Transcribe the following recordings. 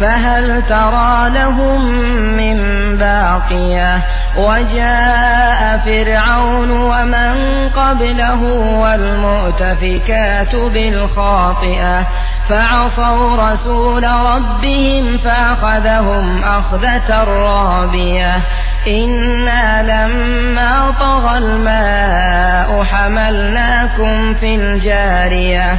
فهل ترى لهم من باقية؟ وجاء فرعون ومن قبله والمؤتفكات بالخاطئة فعصوا رسول ربهم فأخذهم أخذة رابية. إنا لما طغى الماء حملناكم في الجارية.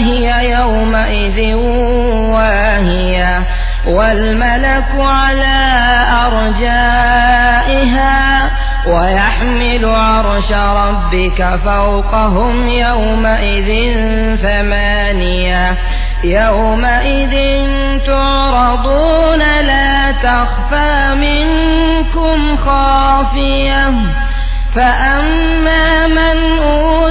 فهي يومئذ واهية والملك على أرجائها ويحمل عرش ربك فوقهم يومئذ ثمانية يومئذ تعرضون لا تخفى منكم خافية فأما من أوتي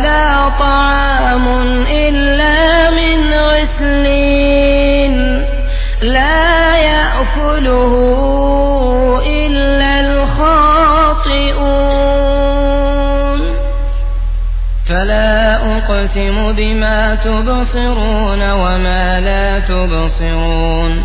ولا طعام إلا من غسلين لا يأكله إلا الخاطئون. فلا أقسم بما تبصرون وما لا تبصرون.